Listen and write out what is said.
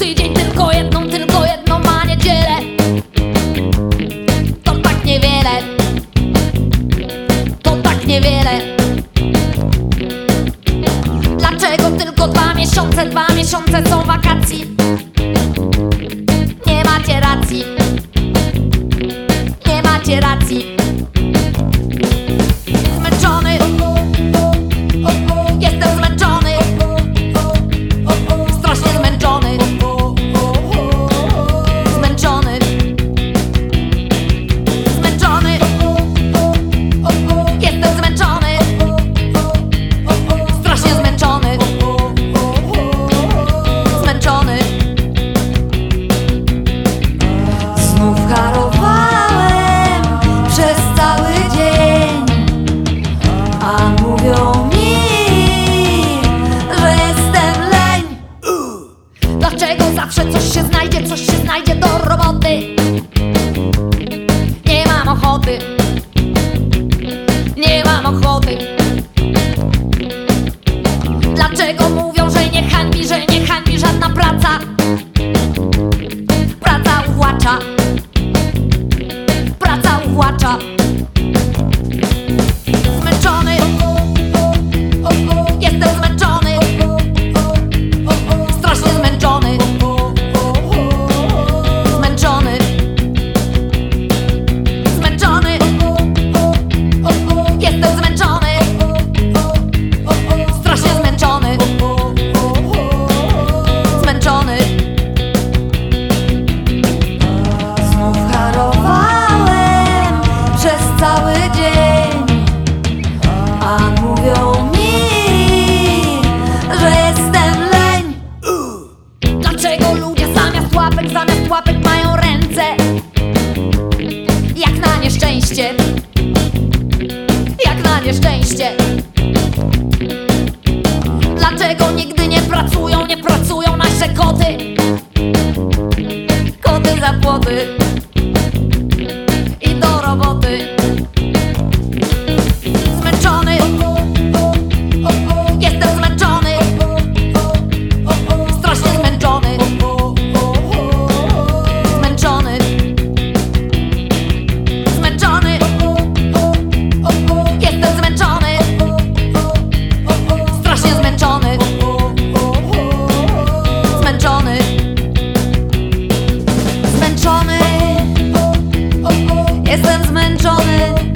tydzień tylko jedną, tylko jedną ma niedzielę To tak niewiele. To tak niewiele. Dlaczego tylko dwa miesiące, dwa miesiące są wakacji? Nie macie racji. Nie macie racji. Zawsze coś się znajdzie, coś się znajdzie do roboty. Cały dzień. A mówią mi, że jestem leń. Dlaczego ludzie zamiast łapek, zamiast łapek mają ręce? Jak na nieszczęście. Jak na nieszczęście. Dlaczego nigdy nie pracują, nie pracują nasze koty? Koty za płoty byłem zmęczony.